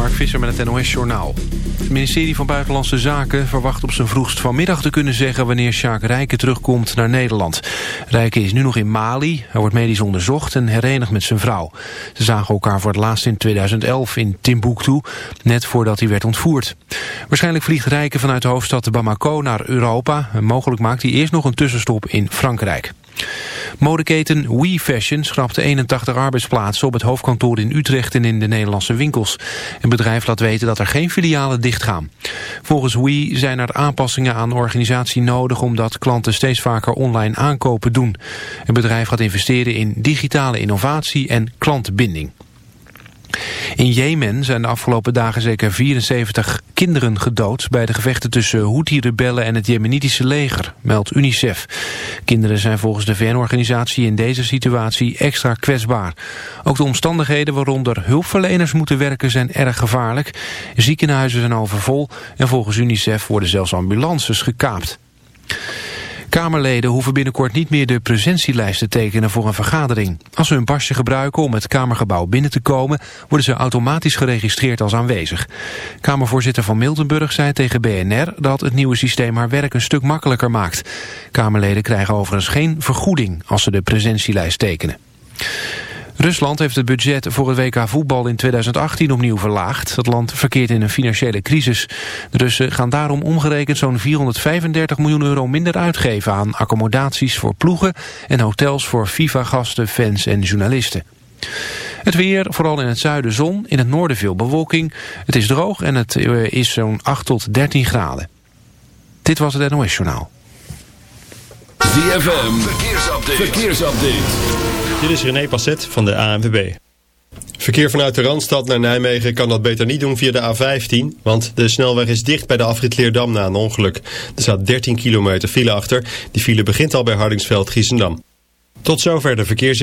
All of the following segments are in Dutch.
Mark Visser met het NOS Journaal. Het ministerie van Buitenlandse Zaken verwacht op zijn vroegst vanmiddag te kunnen zeggen wanneer Sjaak Rijken terugkomt naar Nederland. Rijken is nu nog in Mali, hij wordt medisch onderzocht en herenigd met zijn vrouw. Ze zagen elkaar voor het laatst in 2011 in Timbuktu, net voordat hij werd ontvoerd. Waarschijnlijk vliegt Rijken vanuit de hoofdstad Bamako naar Europa mogelijk maakt hij eerst nog een tussenstop in Frankrijk. Modeketen We Fashion schrapte 81 arbeidsplaatsen op het hoofdkantoor in Utrecht en in de Nederlandse winkels. Het bedrijf laat weten dat er geen filialen dichtgaan. Volgens We zijn er aanpassingen aan de organisatie nodig omdat klanten steeds vaker online aankopen doen. Het bedrijf gaat investeren in digitale innovatie en klantbinding. In Jemen zijn de afgelopen dagen zeker 74 kinderen gedood... bij de gevechten tussen Houthi-rebellen en het Jemenitische leger, meldt UNICEF. Kinderen zijn volgens de VN-organisatie in deze situatie extra kwetsbaar. Ook de omstandigheden waaronder hulpverleners moeten werken zijn erg gevaarlijk. Ziekenhuizen zijn overvol en volgens UNICEF worden zelfs ambulances gekaapt. Kamerleden hoeven binnenkort niet meer de presentielijst te tekenen voor een vergadering. Als ze hun pasje gebruiken om het Kamergebouw binnen te komen... worden ze automatisch geregistreerd als aanwezig. Kamervoorzitter van Miltenburg zei tegen BNR... dat het nieuwe systeem haar werk een stuk makkelijker maakt. Kamerleden krijgen overigens geen vergoeding als ze de presentielijst tekenen. Rusland heeft het budget voor het WK voetbal in 2018 opnieuw verlaagd. Het land verkeert in een financiële crisis. De Russen gaan daarom omgerekend zo'n 435 miljoen euro minder uitgeven aan accommodaties voor ploegen en hotels voor FIFA-gasten, fans en journalisten. Het weer, vooral in het zuiden zon, in het noorden veel bewolking. Het is droog en het eh, is zo'n 8 tot 13 graden. Dit was het NOS Journaal. ZFM, verkeersupdate. verkeersupdate. Dit is René Passet van de ANWB. Verkeer vanuit de Randstad naar Nijmegen kan dat beter niet doen via de A15, want de snelweg is dicht bij de afrit Leerdam na een ongeluk. Er staat 13 kilometer file achter. Die file begint al bij Hardingsveld-Giessendam. Tot zover de verkeers...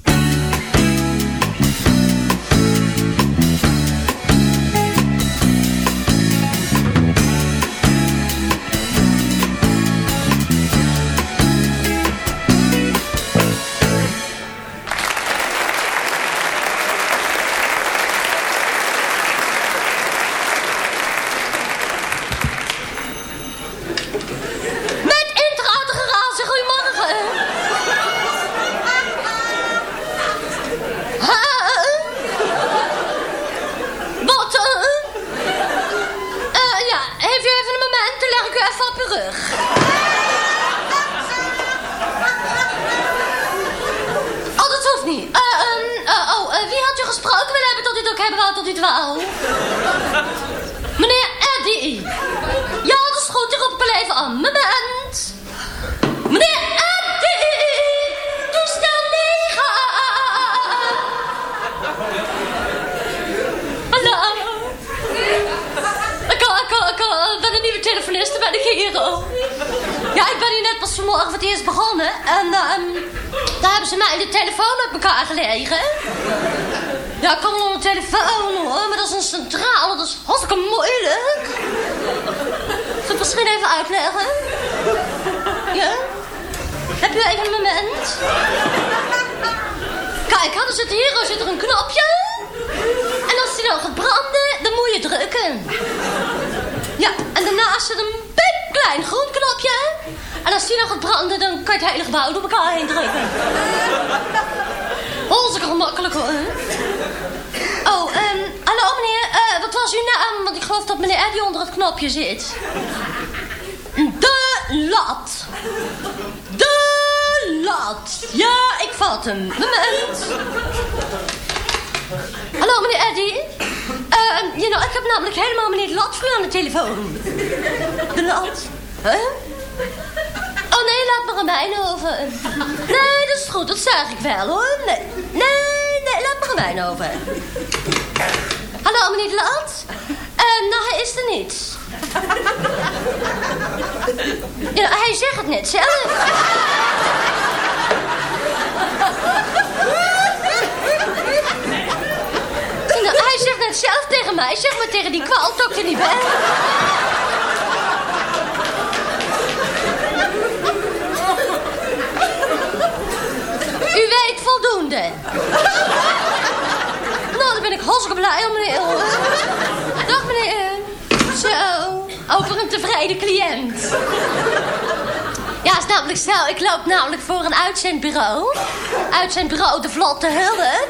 Die dan gaat branden, dan kan je het hele gebouw door elkaar heen drukken. Hartstikke gemakkelijk hoor. Oh, ehm, hallo meneer, eh, wat was uw naam? Want ik geloof dat meneer Eddie onder het knopje zit. De lat. De lat. Ja, ik vat hem. Moment. Hallo meneer Eddie. Uh, you know, ik heb namelijk helemaal meneer Lat voor aan de telefoon. De Lat? Huh? Laat maar mij over. Nee, dat is goed, dat zeg ik wel hoor. Nee, nee, laat maar mij over. Hallo meneer De Lat. Uh, nou, hij is er niet. Hij zegt het net zelf. Nou, hij zegt net zelf tegen mij, zeg maar tegen die kwal, dokter niet bij. U weet voldoende. Nou, dan ben ik hartstikke blij meneer. Dag meneer. Zo, over een tevreden cliënt. Ja, is namelijk zo. Ik loop namelijk voor een uitzendbureau. Uitzendbureau De Vlotte Hulp.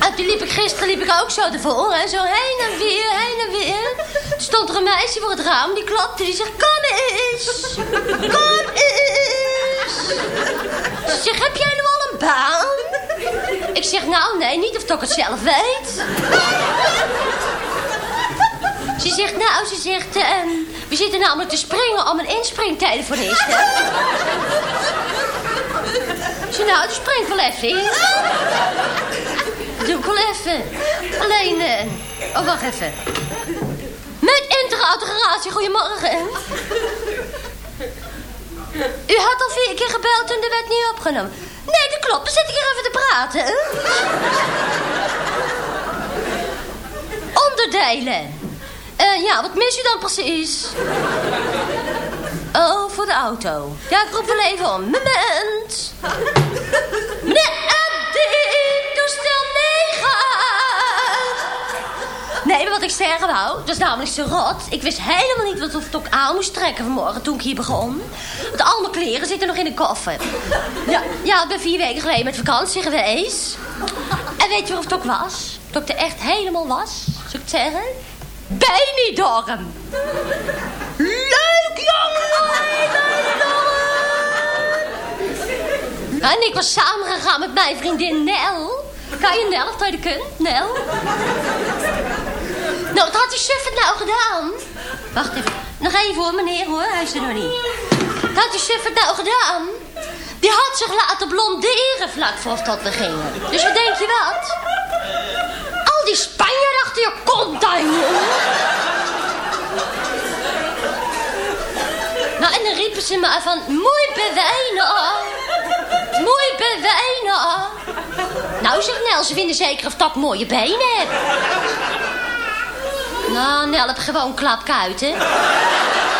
En toen liep ik gisteren liep ik ook zo ervoor. Hè? Zo heen en weer, heen en weer. Stond er een meisje voor het raam. Die klopte. Die zegt, kom eens. Kom eens. Ze zegt, heb jij nu al een baan? Ik zeg, nou nee, niet of ik het zelf weet. Ze zegt, nou, ze zegt, ehm, we zitten namelijk te springen om een inspringtelefonist. zeg, nou, dan spring wel even in. Doe ik wel even. Alleen, eh, oh, wacht even. Met interautoratie, goedemorgen. U had al vier keer gebeld en er werd niet opgenomen. Nee, dat klopt. Dan zit ik hier even te praten. Onderdelen. Eh, ja, wat mis u dan precies? Oh, voor de auto. Ja, ik roep wel even om. Moment. Meneer wat ik zeggen wou, het was namelijk zo rot. Ik wist helemaal niet wat of ik ook aan moest trekken vanmorgen toen ik hier begon. Want al mijn kleren zitten nog in de koffer. Ja, ja ik ben vier weken geleden met vakantie geweest. En weet je wat het ook was? Dat ik er echt helemaal was, zou ik het zeggen? Benidorm. Leuk, jongen! En ik was samengegaan met mijn vriendin Nel. Kan je Nel, dat je kunt? Nel? Nou, wat had die het nou gedaan? Wacht even. Nog even hoor, meneer, hoor. Hij is er nog niet. Wat had die het nou gedaan? Die had zich laten blonderen vlak voor dat we gingen. Dus wat denk je wat? Al die Spanjaarden achter je kont jongen. Nou, en dan riepen ze maar van... Mooi bewijnen. Mooi bewijnen. Nou, zeg Nel, ze vinden zeker of dat mooie benen. Nou, Nel heb gewoon klapkuiten.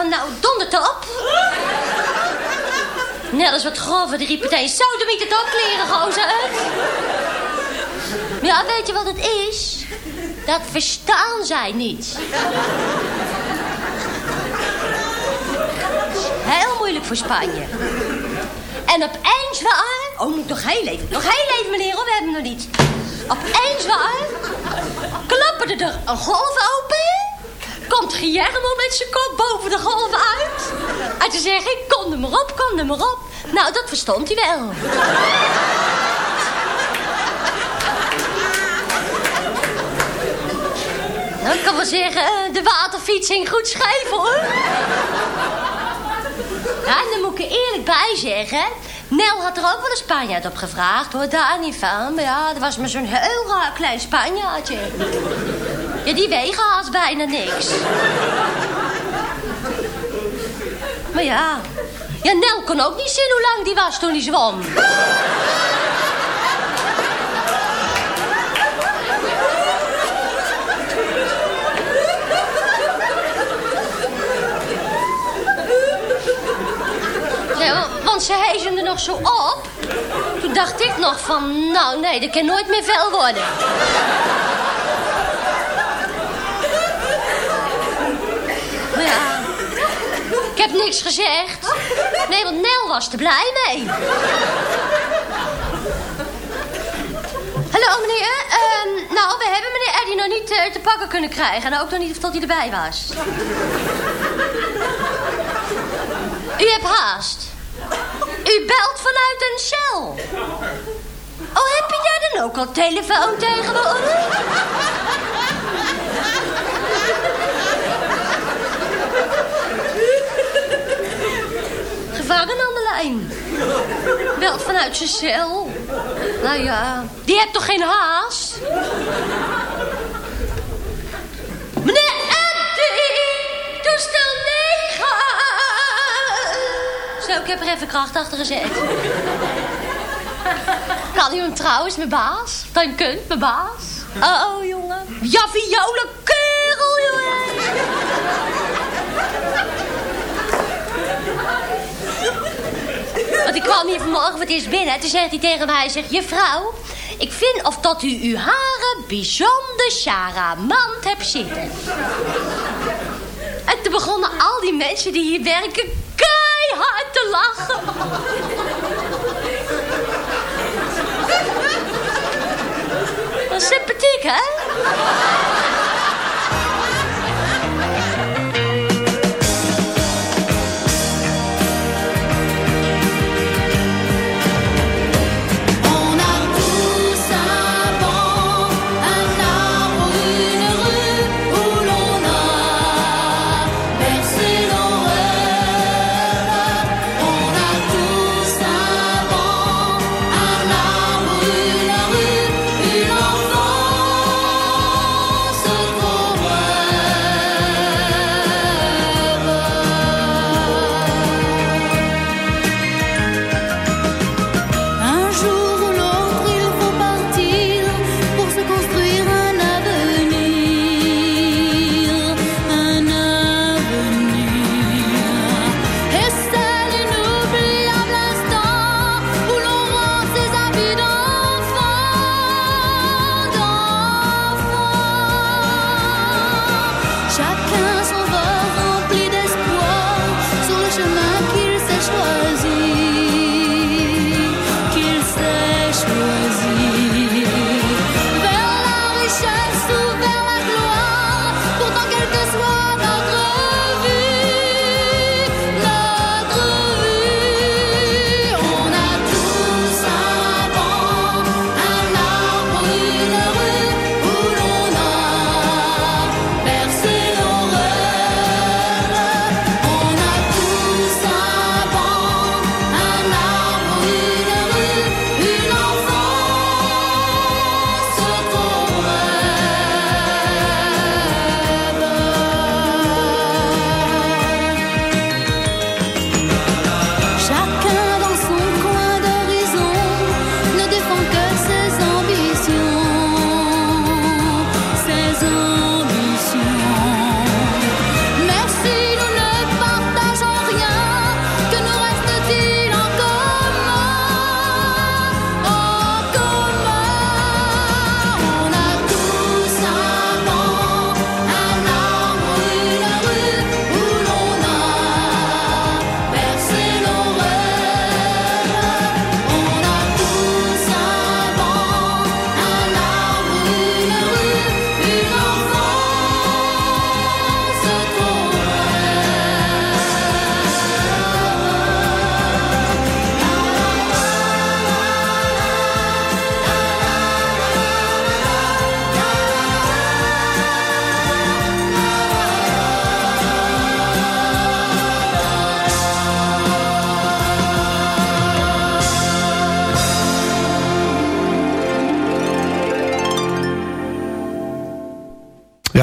van, nou, dondert op. Net als wat meteen, zo, de niet het opkleren, gozer. Ja, weet je wat het is? Dat verstaan zij niet. Heel moeilijk voor Spanje. En opeens waar... Oh, moet nog heel even. Nog heel even, meneer. We hebben nog niet. Opeens waar... Klapperde er een golf open... Komt Guillermo met zijn boven de golf uit. En toen ik, kom er maar op, kom er maar op. Nou, dat verstond hij wel. Nou, ik kan wel zeggen, de waterfiets ging goed scheef, hoor. Ja, en dan moet ik er eerlijk bij zeggen... Nel had er ook wel een Spanjaard op gevraagd, hoor, daar niet van. Maar ja, dat was maar zo'n heel raar klein Spanjaardje. Ja, die wegen haast bijna niks. Ja... Ja, Nel kon ook niet zien hoe lang die was toen hij zwom. Ze hezen er nog zo op. Toen dacht ik nog van, nou nee, dat kan nooit meer veel worden. Maar ja, ik heb niks gezegd. Nee, want Nel was er blij mee. Hallo meneer, Ehm, nou we hebben meneer Eddie nog niet eh, te pakken kunnen krijgen. En ook nog niet tot hij erbij was. U hebt haast. U belt vanuit een cel. Oh, heb je daar dan ook al telefoon tegenwoordig? Gevangen lijn. Belt vanuit zijn cel. Nou ja, die hebt toch geen haast? Meneer Eddie, toestel 9. Zo, ik heb er even kracht achter gezet. Kan u hem trouwens, mijn baas? Hem kunt, mijn baas? Oh, oh jongen. Ja, viola kerel, jongen. Want ik kwam hier vanmorgen het eerst binnen. Toen zegt hij tegen mij, hij zegt, juffrouw... Ik vind of dat u uw haren bijzonder charamant hebt zitten. En toen begonnen al die mensen die hier werken keihard te lachen. Dat is sympathiek, hè?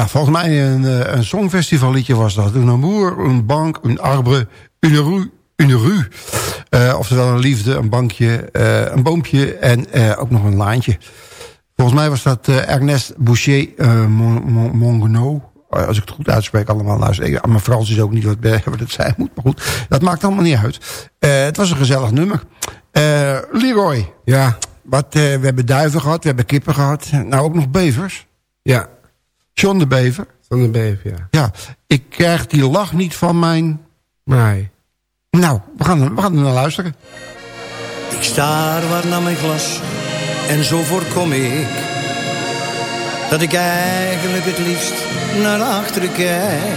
Ja, volgens mij een, eh, een songfestivalliedje was dat. Een amour, een bank, een arbre, une rue. Une rue. Eh, oftewel een liefde, een bankje, eh, een boompje en ook nog een laantje. Volgens mij was dat Ernest Boucher uh, Mon, Mon- Mongenau. Eh, Als ik het goed uitspreek allemaal. Nou, ik- mijn Frans is ook niet wat, het zijn moet. Maar goed, dat maakt allemaal niet uit. Het was een gezellig nummer. Leroy. Ja, Wat, we hebben duiven gehad, we hebben kippen gehad. Nou, ook nog bevers. ja. John de Bever. Van de beef, ja. Ja, ik krijg die lach niet van mijn... Nee. Nou, we gaan, we gaan er naar luisteren. Ik staar waar naar mijn glas en zo voorkom ik dat ik eigenlijk het liefst naar achteren kijk.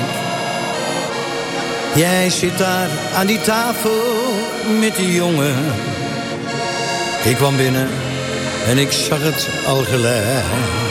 Jij zit daar aan die tafel met die jongen. Ik kwam binnen en ik zag het al gelijk.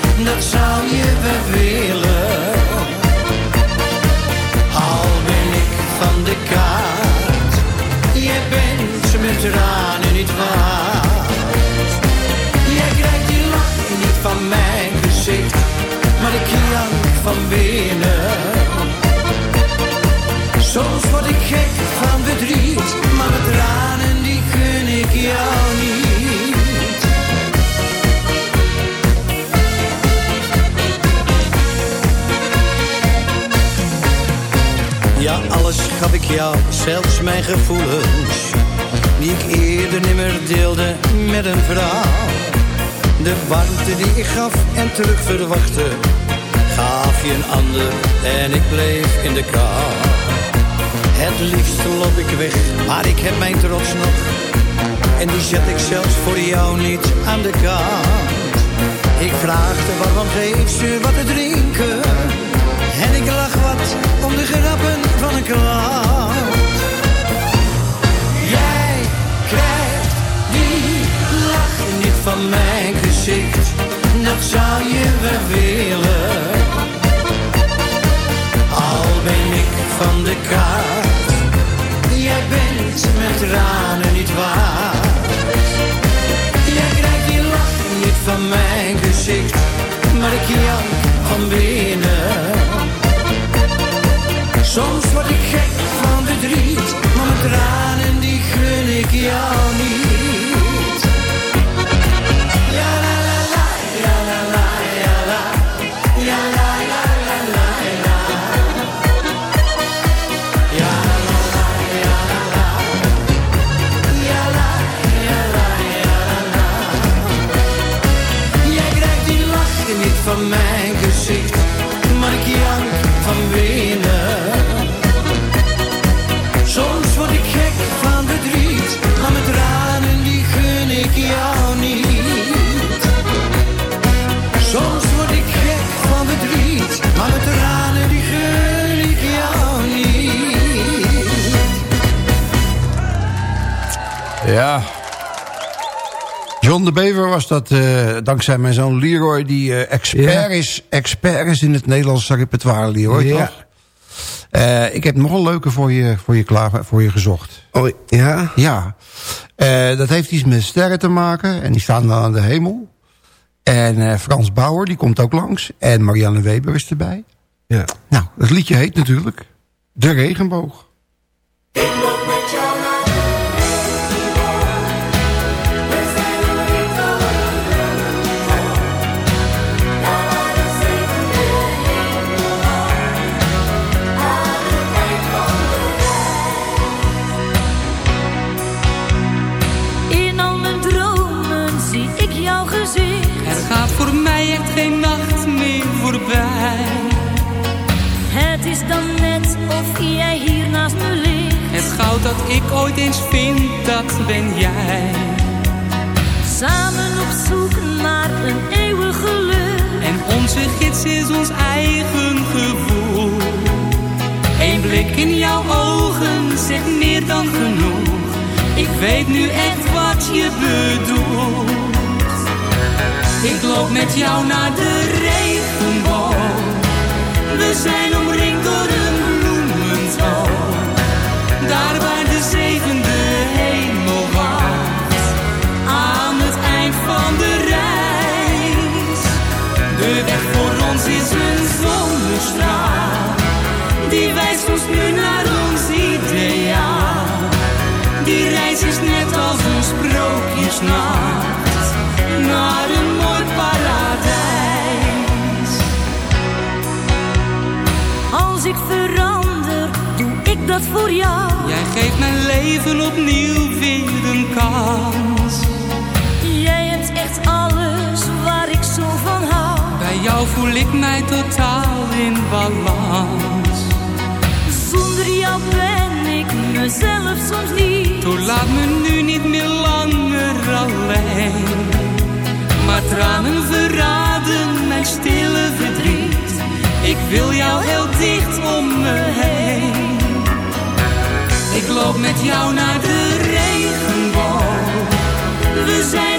Dat zou je wel willen. Al ben ik van de kaart. Jij bent met tranen niet waard. Jij krijgt die lach niet van mijn gezicht. Maar ik jank van binnen. Soms word ik gek van verdriet. Maar de tranen die gun ik jou alles gaf ik jou, zelfs mijn gevoelens. Die ik eerder nimmer deelde met een vrouw. De warmte die ik gaf en terug verwachtte. Gaf je een ander en ik bleef in de kou. Het liefst loop ik weg, maar ik heb mijn trots nog. En die zet ik zelfs voor jou niet aan de kant. Ik vraagde waarom geeft ze wat te drinken. En ik lach wat om de grappen van een klant. Jij krijgt die lach niet van mijn gezicht. Dat zou je wel willen. Al ben ik van de kaart. Jij bent met tranen niet waard. Jij krijgt die lach niet van mijn gezicht. Maar ik jank van binnen. Soms word ik gek van verdriet, maar mijn tranen die gun ik jou niet. John de Bever was dat, eh, dankzij mijn zoon Leroy... die eh, expert, Ja. is, expert is in het Nederlandse repertoire, Leroy, Ja. toch? Eh, ik heb nog een leuke voor je, voor je, klaar, voor je gezocht. Oh, ja? Ja. Eh, dat heeft iets met sterren te maken. En die staan dan aan de hemel. En eh, Frans Bauer, die komt ook langs. En Marianne Weber is erbij. Ja. Nou, het liedje heet natuurlijk... De Regenboog. Voor mij echt geen nacht meer voorbij. Het is dan net of jij hier naast me ligt. Het goud dat ik ooit eens vind, dat ben jij. Samen op zoek naar een eeuwig geluk. En onze gids is ons eigen gevoel. Eén blik in jouw ogen zegt meer dan genoeg. Ik weet nu echt wat je bedoelt. Ik loop met jou naar de regenboog. We zijn omringd door een bloementoon. Daar waar de zevende hemel wacht. Aan het eind van de reis. De weg voor ons is een zonnestraal. Die wijst ons nu naar ons ideaal. Die reis is net als een sprookjesnacht. Ik verander, doe ik dat voor jou. Jij geeft mijn leven opnieuw weer een kans. Jij hebt echt alles waar ik zo van hou. Bij jou voel ik mij totaal in balans. Zonder jou ben ik mezelf soms niet. Toen laat me nu niet meer langer alleen. Maar tranen verraden mijn stille verdriet. Ik wil jou heel dicht om me heen. Ik loop met jou naar de regenboog. We zijn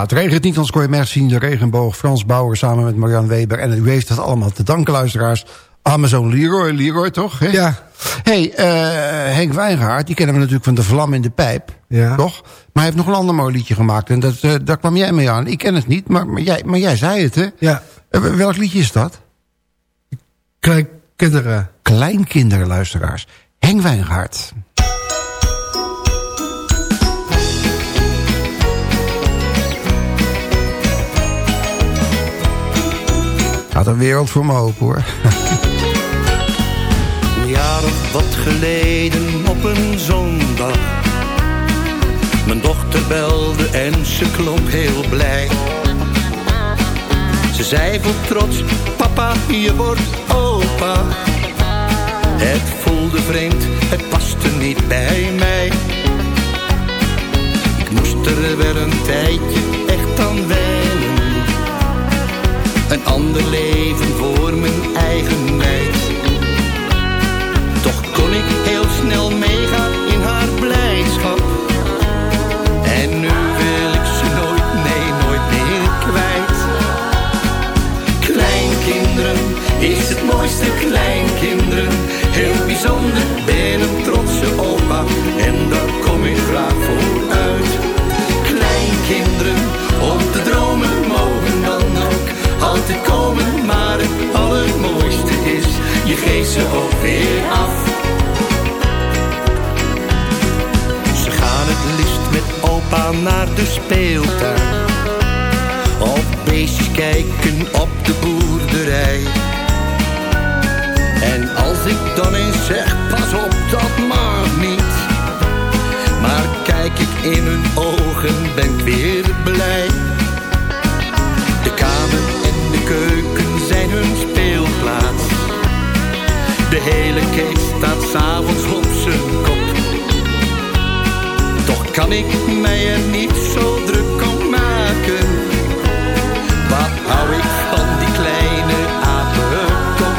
Het regent niet, ons kon je merk zien. De regenboog, Frans Bauer samen met Marianne Weber. En u heeft dat allemaal te danken, luisteraars. Zoon Leroy. Leroy, toch? Ja. hey, eh, Henk Wijngaard, die kennen we natuurlijk van de vlam in de pijp. Ja. Toch? Maar hij heeft nog een ander mooi liedje gemaakt. En dat, eh, daar kwam jij mee aan. Ik ken het niet, maar, maar, jij, maar jij zei het, hè? Ja. Eh, welk liedje is dat? Kleinkinderen. Kleinkinderen, luisteraars. Henk Wijngaard. Gaat een wereld voor me open, hoor. Een jaar of wat geleden op een zondag. Mijn dochter belde en ze klonk heel blij. Ze zei vol trots, papa, je wordt opa. Het voelde vreemd, het paste niet bij mij. Ik moest er weer een tijdje echt aan wennen. Een ander leven voor mijn eigen meid. Toch kon ik heel snel meegaan in haar blijdschap. En nu wil ik ze nooit, nee, nooit meer kwijt. Kleinkinderen is het mooiste kleinkinderen. Heel bijzonder, ben een trotse opa. En daar kom ik graag voor komen. Maar het allermooiste is, je geeft ze ook weer af. Ze gaan het liefst met opa naar de speeltuin. Of beestjes kijken op de boerderij. En als ik dan eens zeg, pas op, dat mag niet. Maar kijk ik in hun ogen, ben ik weer blij. Keuken zijn hun speelplaats. De hele kees staat s'avonds op zijn kop. Toch kan ik mij er niet zo druk om maken. Wat hou ik van die kleine apenkop?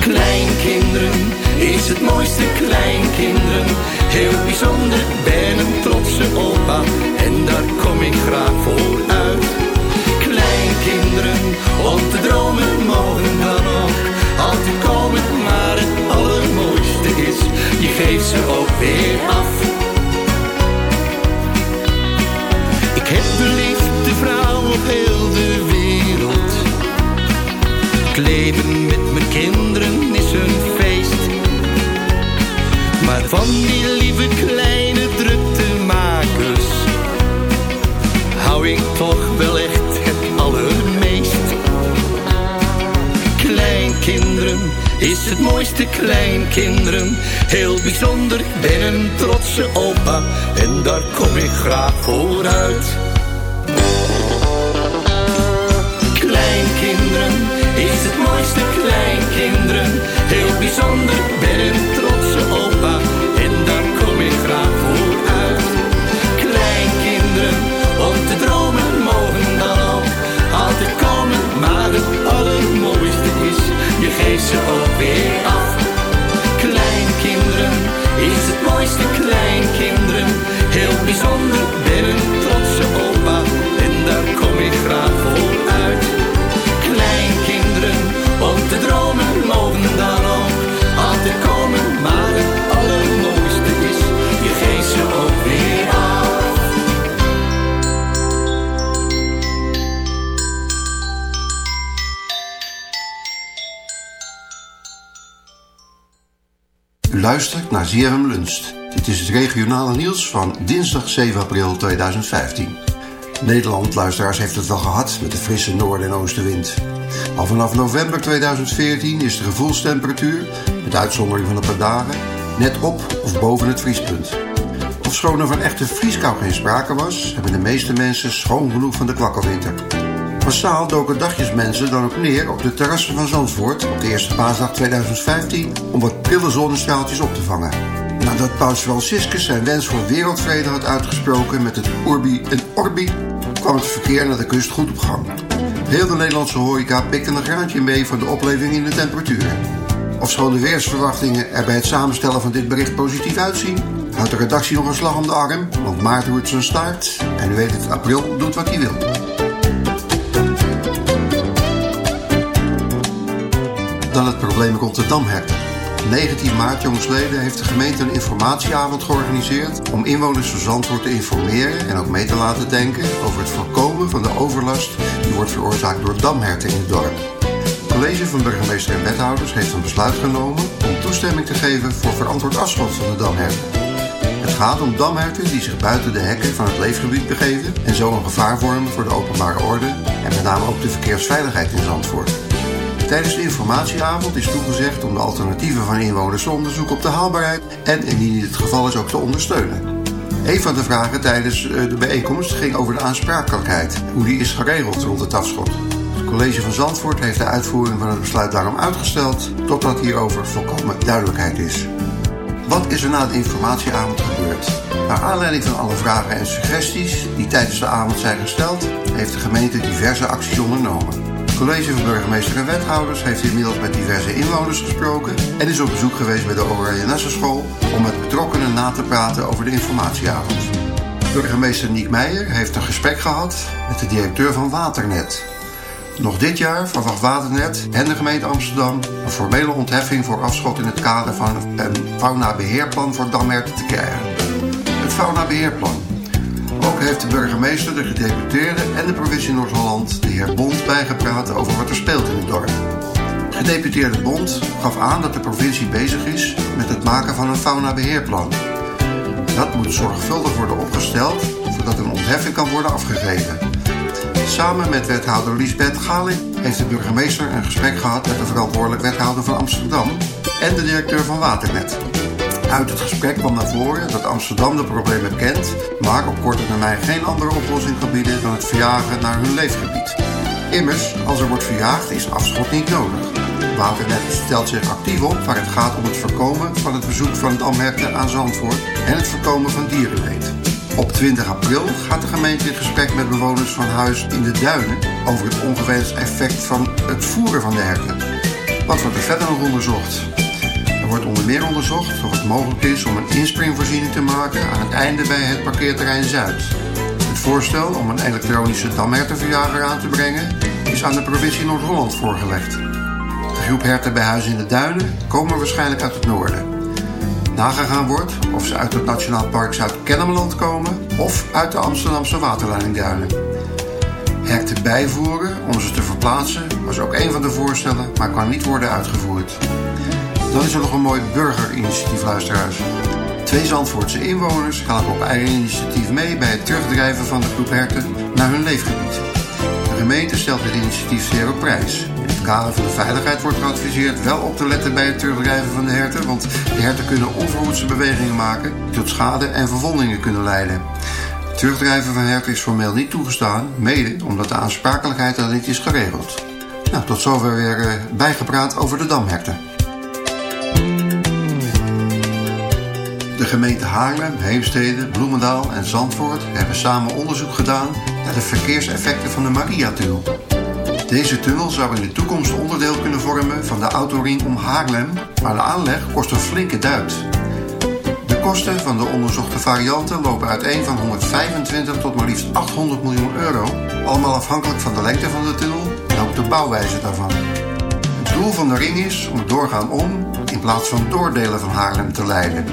Kleinkinderen is het mooiste kleinkinderen. Heel bijzonder, ben een trotse opa en daar kom ik graag voor weer af. Ik heb de liefste vrouw op heel de wereld. Het leven met mijn kinderen is een feest. Maar van die lieve mooiste kleinkinderen. Heel bijzonder, ik ben een trotse opa en daar kom ik graag vooruit. Kleinkinderen is het mooiste kleinkinderen. Heel bijzonder, ik ben een trotse opa en daar kom ik graag vooruit. Kleinkinderen, om te dromen mogen dan ook altijd komen. Maar het allermooiste is, je geeft ze weer af. Kleinkinderen is het mooiste kleinkinderen. Heel bijzonder, een trotse opa luistert naar ZFM Lunst. Dit is het regionale nieuws van dinsdag 7 april 2015. Nederland, luisteraars, heeft het wel gehad met de frisse noorden- en oostenwind. Al vanaf november 2014 is de gevoelstemperatuur, met uitzondering van een paar dagen, net op of boven het vriespunt. Ofschoon er van echte vrieskou geen sprake was, hebben de meeste mensen schoon genoeg van de kwakkelwinter. Massaal doken dagjes mensen dan ook neer op de terrassen van Zandvoort op de eerste paasdag 2015 om wat prille zonnestraaltjes op te vangen. Nadat paus Franciscus zijn wens voor wereldvrede had uitgesproken met het Urbi en Orbi, kwam het verkeer naar de kust goed op gang. Heel de Nederlandse horeca pikte een graantje mee van de opleving in de temperatuur. Ofschoon de weersverwachtingen er bij het samenstellen van dit bericht positief uitzien, houdt de redactie nog een slag om de arm, want maart roert zijn staart en u weet het, april doet wat hij wil. Dan het probleem rond de damherten. 19 maart jongsleden heeft de gemeente een informatieavond georganiseerd om inwoners van Zandvoort te informeren en ook mee te laten denken over het voorkomen van de overlast die wordt veroorzaakt door damherten in het dorp. Het college van burgemeester en wethouders heeft een besluit genomen om toestemming te geven voor verantwoord afschot van de damherten. Het gaat om damherten die zich buiten de hekken van het leefgebied begeven en zo een gevaar vormen voor de openbare orde en met name ook de verkeersveiligheid in Zandvoort. Tijdens de informatieavond is toegezegd om de alternatieven van inwoners te onderzoeken op de haalbaarheid en indien dit het geval is ook te ondersteunen. Een van de vragen tijdens eh, de bijeenkomst ging over de aansprakelijkheid, hoe die is geregeld rond het afschot. Het college van Zandvoort heeft de uitvoering van het besluit daarom uitgesteld totdat hierover volkomen duidelijkheid is. Wat is er na de informatieavond gebeurd? Naar aanleiding van alle vragen en suggesties die tijdens de avond zijn gesteld, heeft de gemeente diverse acties ondernomen. College van burgemeester en wethouders heeft inmiddels met diverse inwoners gesproken en is op bezoek geweest bij de Oranje Nessenschool om met betrokkenen na te praten over de informatieavond. Burgemeester Niek Meijer heeft een gesprek gehad met de directeur van Waternet. Nog dit jaar verwacht Waternet en de gemeente Amsterdam een formele ontheffing voor afschot in het kader van een faunabeheerplan voor damherten te krijgen. Het faunabeheerplan. Ook heeft de burgemeester, de gedeputeerde en de provincie Noord-Holland de heer Bond bijgepraat over wat er speelt in het dorp. De gedeputeerde Bond gaf aan dat de provincie bezig is met het maken van een faunabeheerplan. Dat moet zorgvuldig worden opgesteld zodat een ontheffing kan worden afgegeven. Samen met wethouder Lisbeth Galing heeft de burgemeester een gesprek gehad met de verantwoordelijk wethouder van Amsterdam en de directeur van Waternet. Uit het gesprek kwam naar voren dat Amsterdam de problemen kent, maar op korte termijn geen andere oplossing kan bieden dan het verjagen naar hun leefgebied. Immers, als er wordt verjaagd, is afschot niet nodig. Waternet stelt zich actief op waar het gaat om het voorkomen van het verzoek van damherten aan Zandvoort en het voorkomen van dierenleed. Op 20 april gaat de gemeente in gesprek met bewoners van huis in de duinen over het ongewenst effect van het voeren van de herten. Wat wordt er verder nog onderzocht? Er wordt onder meer onderzocht of het mogelijk is om een inspringvoorziening te maken aan het einde bij het parkeerterrein Zuid. Het voorstel om een elektronische damhertenverjager aan te brengen is aan de provincie Noord-Holland voorgelegd. De groep herten bij Huis in de Duinen komen waarschijnlijk uit het noorden. Nagegaan wordt of ze uit het Nationaal Park Zuid-Kennemerland komen of uit de Amsterdamse waterleidingduinen. Herten bijvoeren om ze te verplaatsen was ook een van de voorstellen, maar kan niet worden uitgevoerd. Dan is er nog een mooi burgerinitiatief, luisteraars. Twee Zandvoortse inwoners gaan op eigen initiatief mee bij het terugdrijven van de groep herten naar hun leefgebied. De gemeente stelt dit initiatief zeer op prijs. In het kader van de veiligheid wordt geadviseerd wel op te letten bij het terugdrijven van de herten, want de herten kunnen onverhoedse bewegingen maken die tot schade en verwondingen kunnen leiden. Het terugdrijven van herten is formeel niet toegestaan, mede omdat de aansprakelijkheid daar niet is geregeld. Nou, tot zover weer eh, bijgepraat over de damherten. De gemeente Haarlem, Heemstede, Bloemendaal en Zandvoort hebben samen onderzoek gedaan naar de verkeerseffecten van de Maria-tunnel. Deze tunnel zou in de toekomst onderdeel kunnen vormen van de autoring om Haarlem, maar de aanleg kost een flinke duit. De kosten van de onderzochte varianten lopen uiteen van 125 tot maar liefst 800 miljoen euro, allemaal afhankelijk van de lengte van de tunnel en ook de bouwwijze daarvan. Het doel van de ring is om doorgaan om in plaats van doordelen van Haarlem te leiden.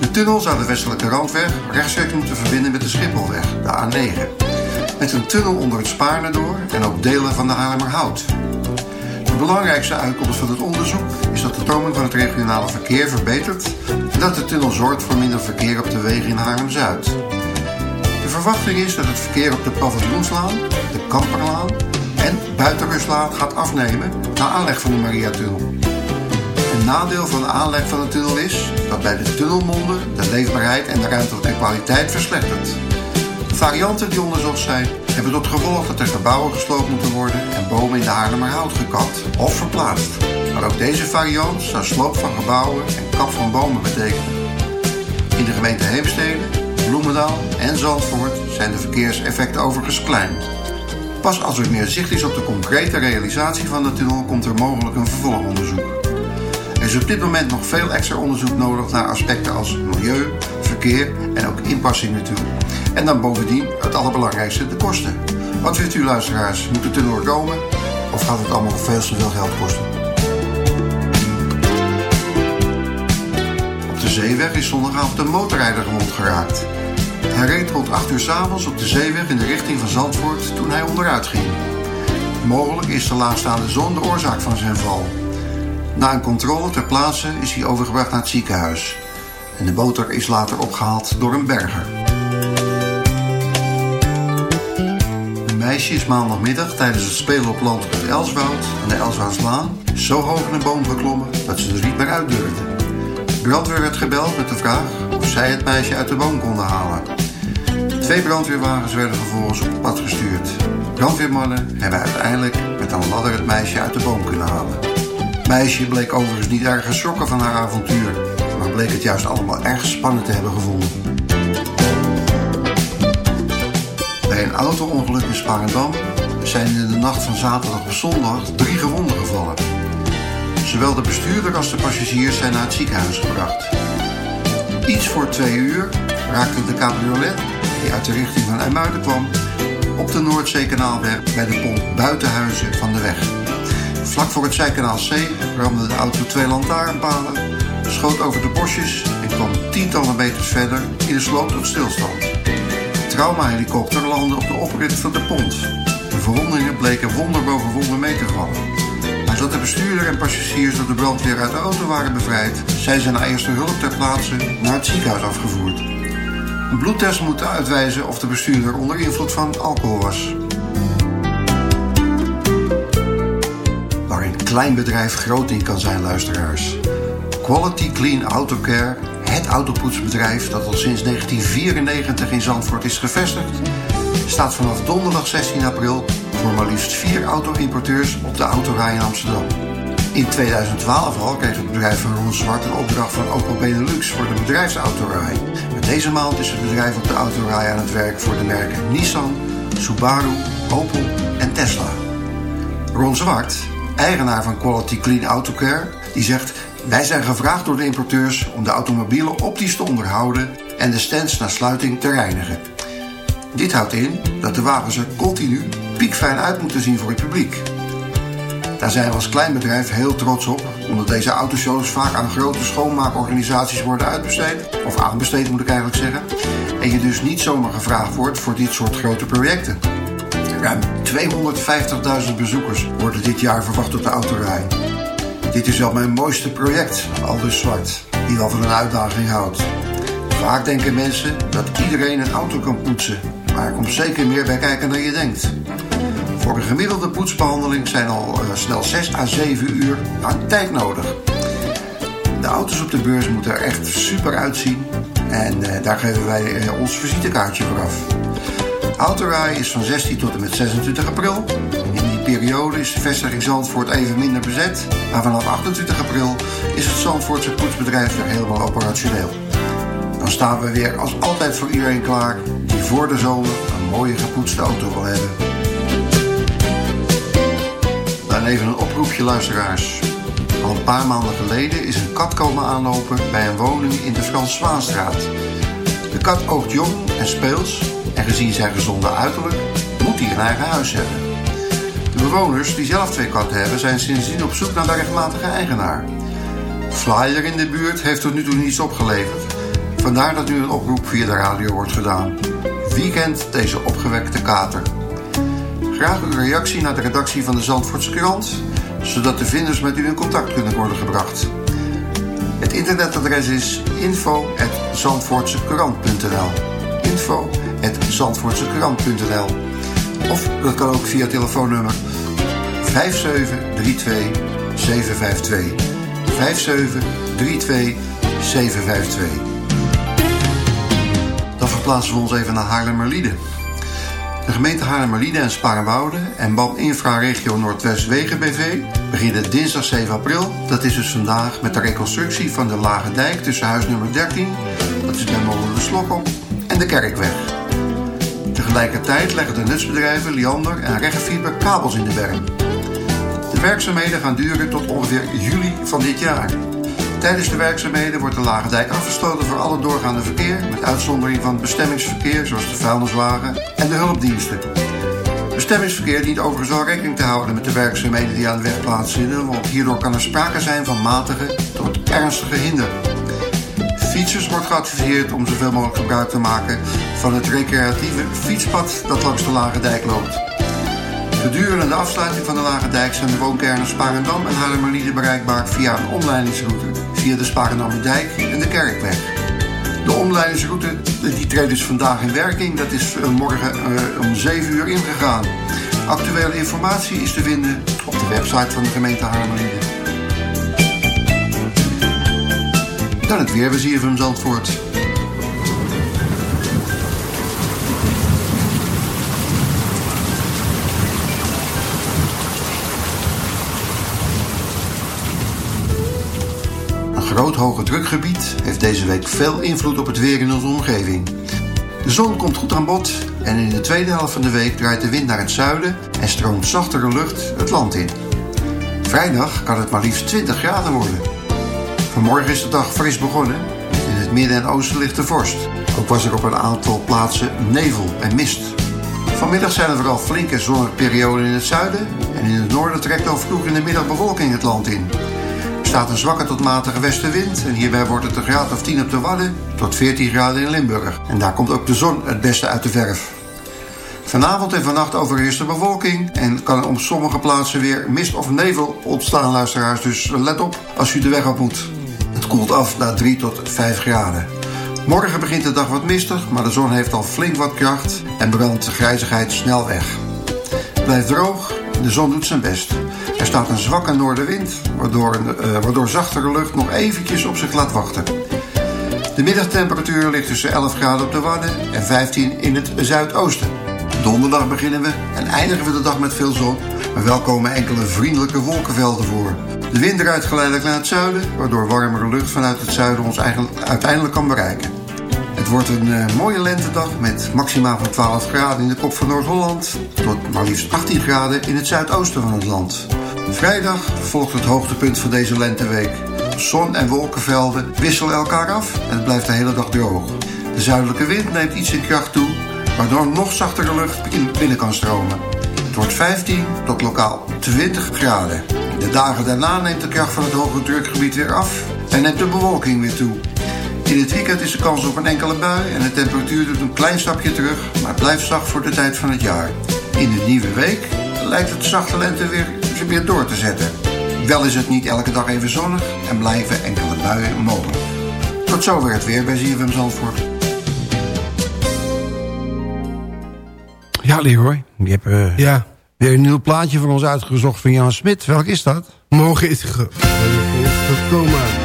De tunnel zou de westelijke randweg rechtstreeks moeten verbinden met de Schipholweg, de A9. Met een tunnel onder het Spaarne door en ook delen van de Haarlemmerhout. De belangrijkste uitkomst van het onderzoek is dat de stroming van het regionale verkeer verbetert en dat de tunnel zorgt voor minder verkeer op de wegen in Haarlem-Zuid. De verwachting is dat het verkeer op de Paviljoenslaan, de Kamperlaan en Buitenrustlaan gaat afnemen na aanleg van de Maria-tunnel. Een nadeel van de aanleg van de tunnel is dat bij de tunnelmonden de leefbaarheid en de ruimtelijke kwaliteit verslechtert. Varianten die onderzocht zijn hebben tot gevolg dat er gebouwen gesloopt moeten worden en bomen in de Haarlemmerhout gekapt of verplaatst. Maar ook deze variant zou sloop van gebouwen en kap van bomen betekenen. In de gemeente Heemstede, Bloemendaal en Zandvoort zijn de verkeerseffecten overigens klein. Pas als er meer zicht is op de concrete realisatie van de tunnel komt er mogelijk een vervolgonderzoek. Is op dit moment nog veel extra onderzoek nodig naar aspecten als milieu, verkeer en ook inpassing natuurlijk. En dan bovendien het allerbelangrijkste, de kosten. Wat vindt u luisteraars? Moet de tunnel er komen? Of gaat het allemaal veel te veel geld kosten? Op de zeeweg is zondagavond een motorrijder gewond geraakt. Hij reed rond 8 uur 's avonds op de zeeweg in de richting van Zandvoort toen hij onderuit ging. Mogelijk is de laagstaande zon de oorzaak van zijn val. Na een controle ter plaatse is hij overgebracht naar het ziekenhuis. En de motor is later opgehaald door een berger. Een meisje is maandagmiddag tijdens het spelen op land op Elswoud aan de Elswoudslaan zo hoog in een boom geklommen dat ze er niet meer uit durfde. De brandweer werd gebeld met de vraag of zij het meisje uit de boom konden halen. Twee brandweerwagens werden vervolgens op pad gestuurd. Brandweermannen hebben uiteindelijk met een ladder het meisje uit de boom kunnen halen. Meisje bleek overigens niet erg geschrokken van haar avontuur, maar bleek het juist allemaal erg spannend te hebben gevonden. Bij een auto-ongeluk in Sparendam zijn in de nacht van zaterdag op zondag drie gewonden gevallen. Zowel de bestuurder als de passagiers zijn naar het ziekenhuis gebracht. Iets voor twee uur raakte de cabriolet, die uit de richting van IJmuiden kwam, op de Noordzeekanaalweg bij de pomp Buitenhuizen van de weg. Vlak voor het Zijkanaal C ramde de auto twee lantaarnpalen, schoot over de bosjes en kwam tientallen meters verder in de sloot tot stilstand. De traumahelikopter landde op de oprit van de pont. De verwondingen bleken wonder boven wonder mee te vallen. Nadat de bestuurder en passagiers door de brandweer uit de auto waren bevrijd, zijn ze naar eerste hulp ter plaatse naar het ziekenhuis afgevoerd. Een bloedtest moet uitwijzen of de bestuurder onder invloed van alcohol was. Klein bedrijf groot in kan zijn, luisteraars. Quality Clean Autocare, het autopoetsbedrijf dat al sinds 1994 in Zandvoort is gevestigd, staat vanaf donderdag 16 april voor maar liefst vier auto-importeurs op de autorij in Amsterdam. In 2012 al kreeg het bedrijf van Ron Zwart een opdracht van Opel Benelux voor de bedrijfsautorij. Maar deze maand is het bedrijf op de autorij aan het werk voor de merken Nissan, Subaru, Opel en Tesla. Ron Zwart, eigenaar van Quality Clean Autocare, die zegt... Wij zijn gevraagd door de importeurs om de automobielen optisch te onderhouden en de stands na sluiting te reinigen. Dit houdt in dat de wagens er continu piekfijn uit moeten zien voor het publiek. Daar zijn we als klein bedrijf heel trots op, omdat deze autoshows vaak aan grote schoonmaakorganisaties worden uitbesteed, of aanbesteed moet ik eigenlijk zeggen, en je dus niet zomaar gevraagd wordt voor dit soort grote projecten. Ruim 250.000 bezoekers worden dit jaar verwacht op de autorij. Dit is wel mijn mooiste project, Aldus Zwart, die wel van een uitdaging houdt. Vaak denken mensen dat iedereen een auto kan poetsen, maar er komt zeker meer bij kijken dan je denkt. Voor een gemiddelde poetsbehandeling zijn al eh, snel 6 à 7 uur aan tijd nodig. De auto's op de beurs moeten er echt super uitzien en eh, daar geven wij eh, ons visitekaartje voor af. Autorij is van 16 tot en met 26 april. In die periode is de vestiging Zandvoort even minder bezet. Maar vanaf 28 april is het Zandvoortse poetsbedrijf weer helemaal operationeel. Dan staan we weer als altijd voor iedereen klaar die voor de zomer een mooie gepoetste auto wil hebben. Dan even een oproepje luisteraars. Al een paar maanden geleden is een kat komen aanlopen bij een woning in de Frans Zwaanstraat. De kat oogt jong en speels en gezien zijn gezonde uiterlijk moet hij een eigen huis hebben. De bewoners die zelf twee katten hebben zijn sindsdien op zoek naar de rechtmatige eigenaar. Flyer in de buurt heeft tot nu toe niets opgeleverd. Vandaar dat nu een oproep via de radio wordt gedaan. Wie kent deze opgewekte kater? Graag uw reactie naar de redactie van de Zandvoortse krant, zodat de vinders met u in contact kunnen worden gebracht. Het internetadres is info.zandvoortsekrant.nl info.zandvoortsekrant.nl Of dat kan ook via telefoonnummer 5732 752 5732 752 Dan verplaatsen we ons even naar Haarlemmerlieden. De gemeente Haarlemmerlieden en Spaarnwoude en BAM Infra Regio Noordwest Wegen BV beginnen dinsdag 7 april, dat is dus vandaag, met de reconstructie van de Lage Dijk tussen huis nummer 13, dat is bij Molen de Slokop, en de Kerkweg. Tegelijkertijd leggen de nutsbedrijven Liander en Regenfieber kabels in de berm. De werkzaamheden gaan duren tot ongeveer juli van dit jaar. Tijdens de werkzaamheden wordt de Lage Dijk afgesloten voor alle doorgaande verkeer, met uitzondering van bestemmingsverkeer zoals de vuilniswagen en de hulpdiensten. Bestemmingsverkeer dient overigens wel rekening te houden met de werkzaamheden die aan de weg plaatsvinden, want hierdoor kan er sprake zijn van matige tot ernstige hinder. Fietsers wordt geadviseerd om zoveel mogelijk gebruik te maken van het recreatieve fietspad dat langs de Lage Dijk loopt. Gedurende de afsluiting van de Lage Dijk zijn de woonkernen Sparendam en Haarlemmerlieden bereikbaar via een omleidingsroute via de Sparendammerdijk en de Kerkweg. De omleidingsroute die treedt dus vandaag in werking. Dat is eh, morgen eh, om 7 uur ingegaan. Actuele informatie is te vinden op de website van de gemeente Haarlemmerlieden. Dan het weer bij van Zandvoort. Groot hoge drukgebied heeft deze week veel invloed op het weer in onze omgeving. De zon komt goed aan bod en in de tweede helft van de week draait de wind naar het zuiden en stroomt zachtere lucht het land in. Vrijdag kan het maar liefst 20 graden worden. Vanmorgen is de dag fris begonnen. In het midden en oosten ligt de vorst. Ook was er op een aantal plaatsen nevel en mist. Vanmiddag zijn er vooral flinke zonnige perioden in het zuiden en in het noorden trekt al vroeg in de middag bewolking het land in. Staat een zwakke tot matige westenwind en hierbij wordt het een graad of 10 op de Wadden tot 14 graden in Limburg. En daar komt ook de zon het beste uit de verf. Vanavond en vannacht overheerst de bewolking en kan er op sommige plaatsen weer mist of nevel ontstaan, luisteraars. Dus let op als u de weg op moet. Het koelt af naar 3 tot 5 graden. Morgen begint de dag wat mistig, maar de zon heeft al flink wat kracht en brandt de grijzigheid snel weg. Het blijft droog, de zon doet zijn best. Er staat een zwakke noordenwind, waardoor, uh, waardoor zachtere lucht nog eventjes op zich laat wachten. De middagtemperatuur ligt tussen 11 graden op de Wadden en 15 in het zuidoosten. Donderdag beginnen we en eindigen we de dag met veel zon, maar wel komen enkele vriendelijke wolkenvelden voor. De wind draait geleidelijk naar het zuiden, waardoor warmere lucht vanuit het zuiden ons uiteindelijk kan bereiken. Het wordt een uh, mooie lentedag met maxima van 12 graden in de kop van Noord-Holland tot maar liefst 18 graden in het zuidoosten van het land. Vrijdag volgt het hoogtepunt van deze lenteweek. Zon- en wolkenvelden wisselen elkaar af en het blijft de hele dag droog. De zuidelijke wind neemt iets in kracht toe, waardoor nog zachtere lucht in- binnen kan stromen. Het wordt 15 tot lokaal 20 graden. De dagen daarna neemt de kracht van het hoge drukgebied weer af en neemt de bewolking weer toe. In het weekend is de kans op een enkele bui en de temperatuur doet een klein stapje terug, maar blijft zacht voor de tijd van het jaar. In de nieuwe week lijkt het zachte lente weer, weer door te zetten. Wel is het niet elke dag even zonnig en blijven enkele buien mogelijk. Tot zover het weer bij ZFM Zandvoort. Ja, Leroy. Je hebt eh, Ja. weer een nieuw plaatje voor ons uitgezocht van Jan Smit. Welk is dat? Morgen is ge is gekomen.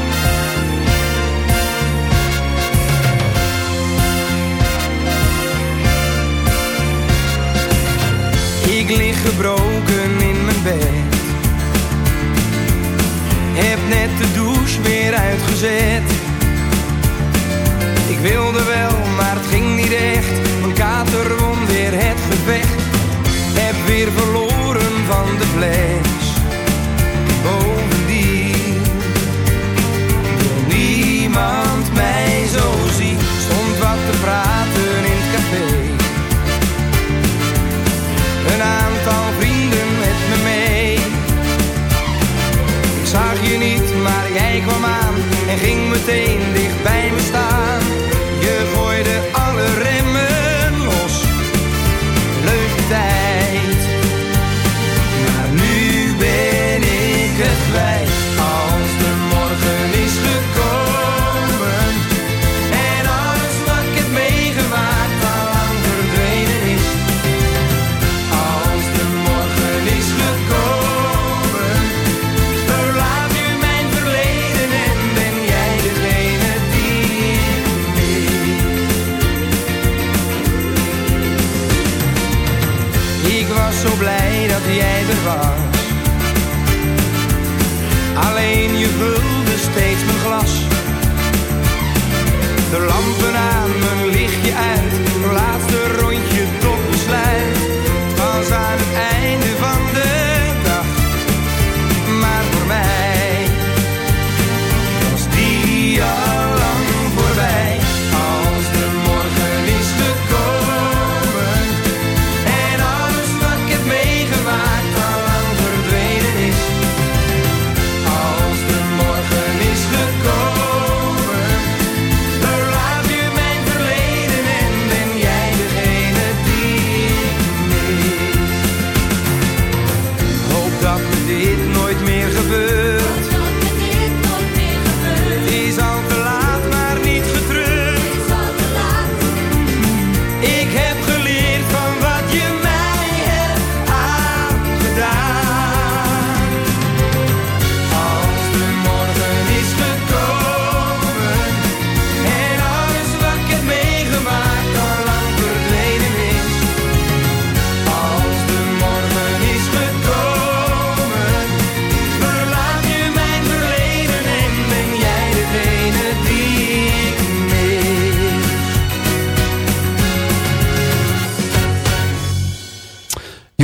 Gebroken in mijn bed. Heb net de douche weer uitgezet. Ik wilde wel, maar het ging niet echt. Mijn kater won weer het gevecht. Heb weer verloren van de fles. Ging meteen dicht bij me staan.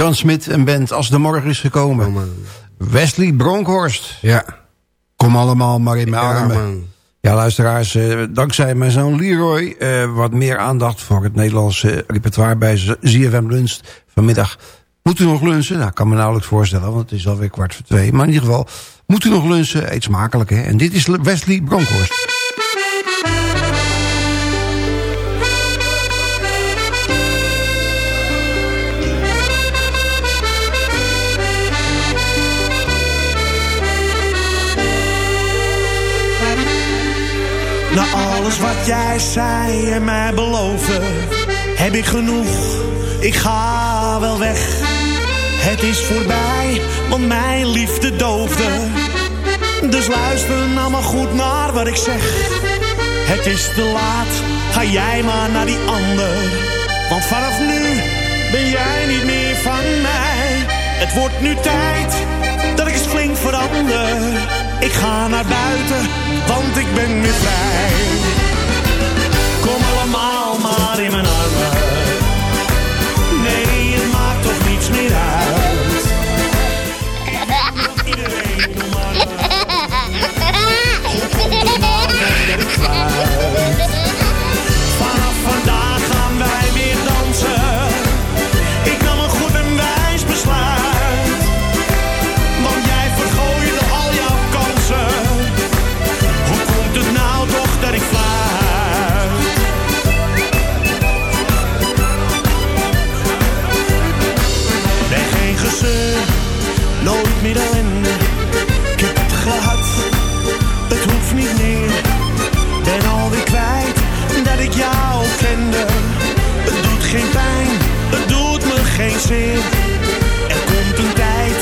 Jan Smit en band Als de Morgen is gekomen. Wesley Bronkhorst. Ja. Kom allemaal maar in mijn Ja, armen. man. Ja, luisteraars, eh, dankzij mijn zoon Leroy... eh, wat meer aandacht voor het Nederlandse repertoire bij ZFM Lunch vanmiddag. Moet u nog lunchen? Nou, ik kan me nauwelijks voorstellen, want het is alweer kwart voor twee. Maar in ieder geval, moet u nog lunchen? Eet smakelijk, hè? En dit is Wesley Bronkhorst. Na alles wat jij zei en mij beloofde, heb ik genoeg. Ik ga wel weg. Het is voorbij, want mijn liefde doofde. Dus luister nou maar goed naar wat ik zeg. Het is te laat, ga jij maar naar die ander. Want vanaf nu ben jij niet meer van mij. Het wordt nu tijd dat ik eens flink verander. Ik ga naar buiten, want ik ben weer vrij. Kom allemaal maar in mijn armen. tussen, nooit meer ellende. Ik heb het gehad, het hoeft niet meer. Ben ik kwijt dat ik jou kende. Het doet geen pijn, het doet me geen zin. Er komt een tijd,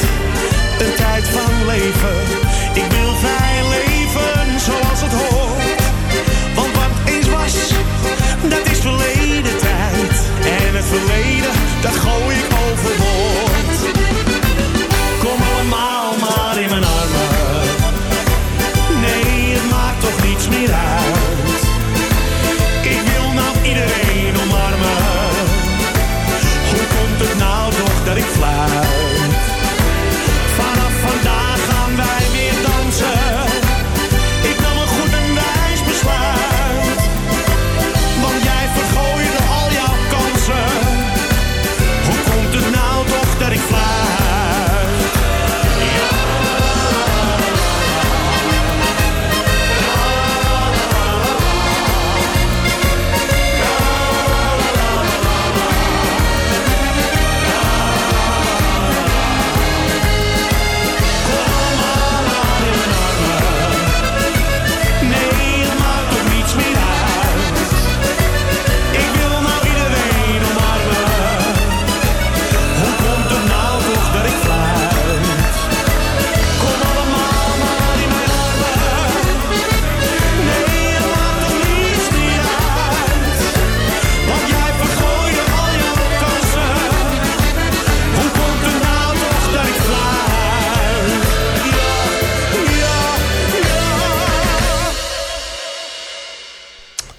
een tijd van leven. Ik wil vrij leven zoals het hoort. Want wat eens was, dat is verleden tijd. En het verleden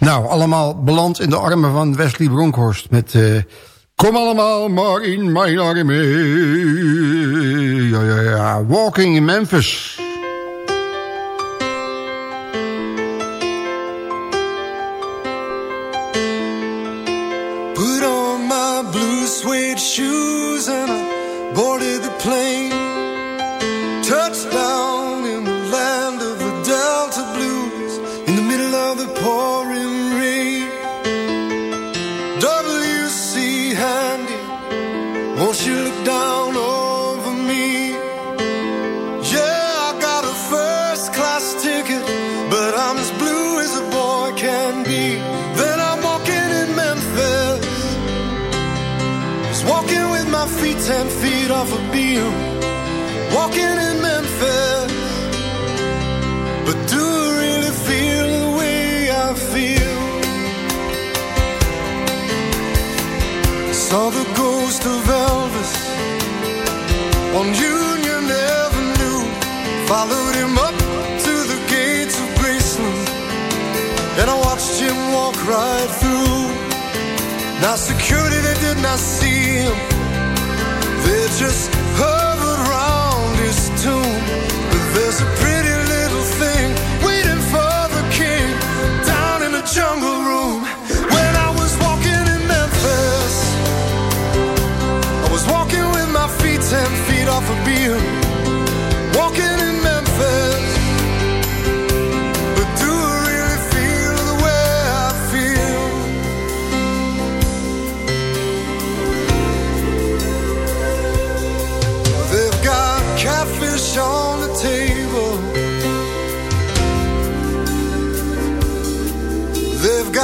Nou, allemaal beland in de armen van Wesley Bronkhorst met... Uh, Kom allemaal maar in mijn armen. Ja, ja, ja. Walking in Memphis. security, they did not see him. They just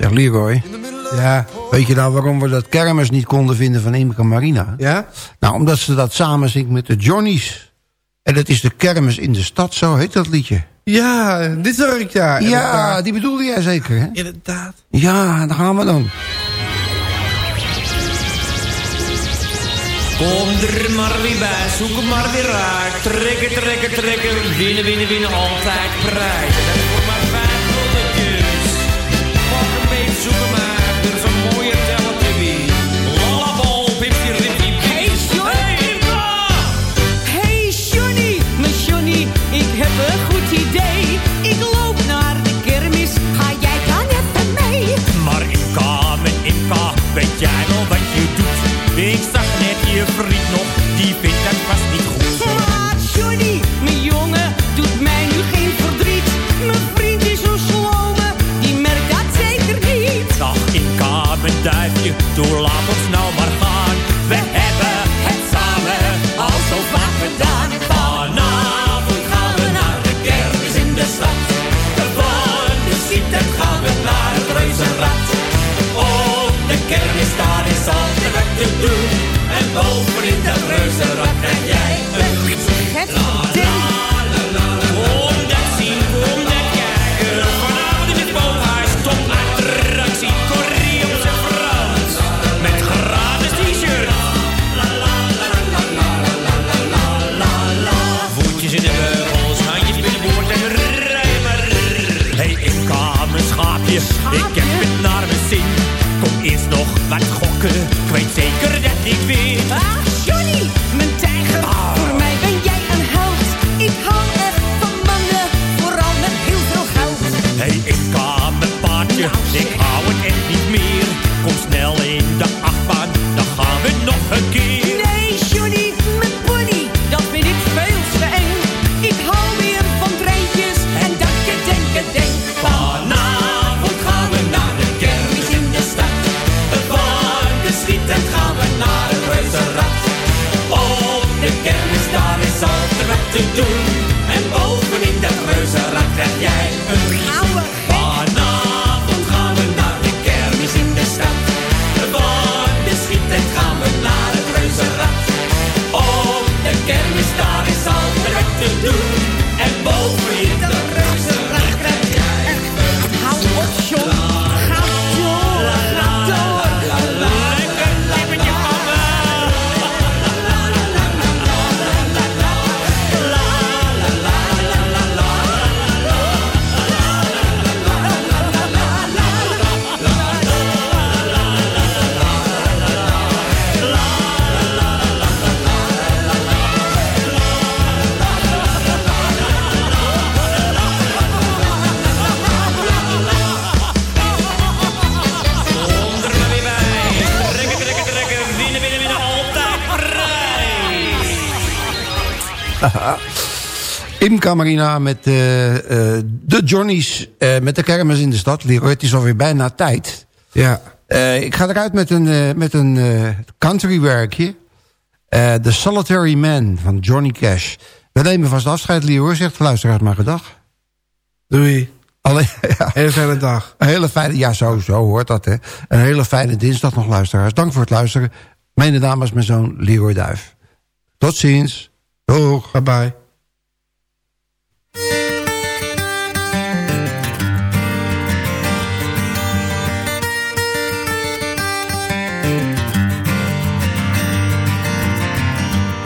Zeg Leroy. Ja. Weet je nou waarom we dat kermis niet konden vinden van Imke Marina? Ja? Nou, omdat ze dat samen zingt met de Johnnies. En dat is de kermis in de stad, zo heet dat liedje. Ja, dit hoor ik, ja. Ja, die bedoelde jij zeker, hè? Inderdaad. Ja, daar gaan we dan. Kom er maar weer bij, zoek maar weer raak. Trekken, trekken, trekken. Winnen, winnen, winnen, altijd prijzen. ja jij wat je doet? Ik zag net je vriend nog, die vindt dat vast ik weet zeker dat ik win. Prijs. Imca Marina met eh, eh, de Johnny's eh, met de kermis in de stad. Leroy, het is alweer bijna tijd. Ja. Ik ga eruit met een, met een countrywerkje. Eh The Solitary Man van Johnny Cash. We nemen vast afscheid, Leroy. Zegt de luisteraars maar gedag. Doei. Alleen, ja. Hele fijne dag. Een hele fijne, ja zo, zo hoort dat hè. Een hele fijne dinsdag nog luisteraars. Dank voor het luisteren. Mijn naam is mijn zoon Leroy Duif. Tot ziens. Doeg. Bye bye.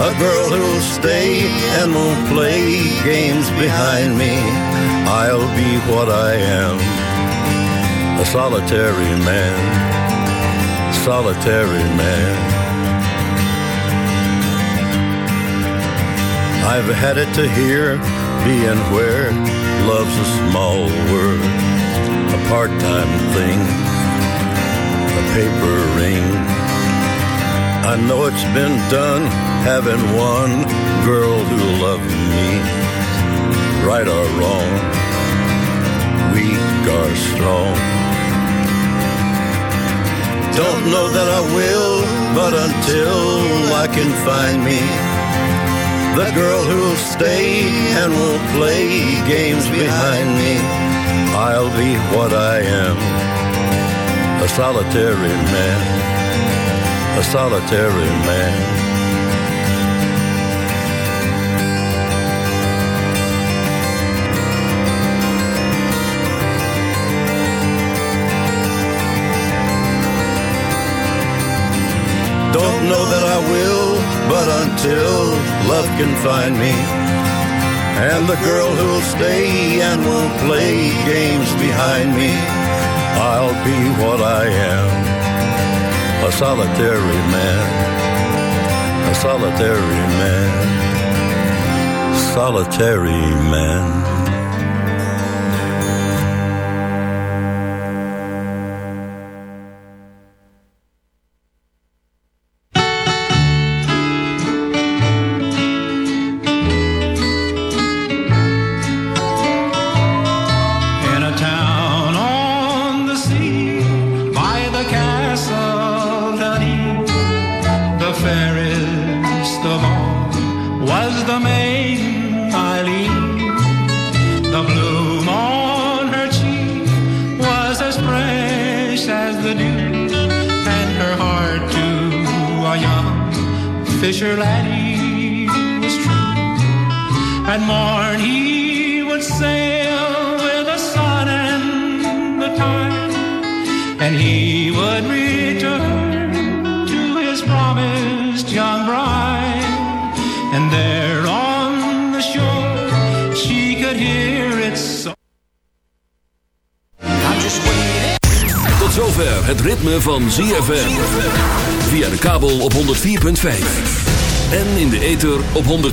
a girl who'll stay and won't play games behind me. I'll be what I am, a solitary man, solitary man. I've had it to hear, being where love's a small word, a part-time thing, a paper ring. I know it's been done having one girl who loved me, right or wrong, weak or strong. Don't know that I will, but until I can find me the girl who'll stay and won't play games behind me, I'll be what I am, a solitary man a solitary man. Can find me, and the girl who'll stay and won't play games behind me, I'll be what I am. A solitary man, a solitary man, solitary man.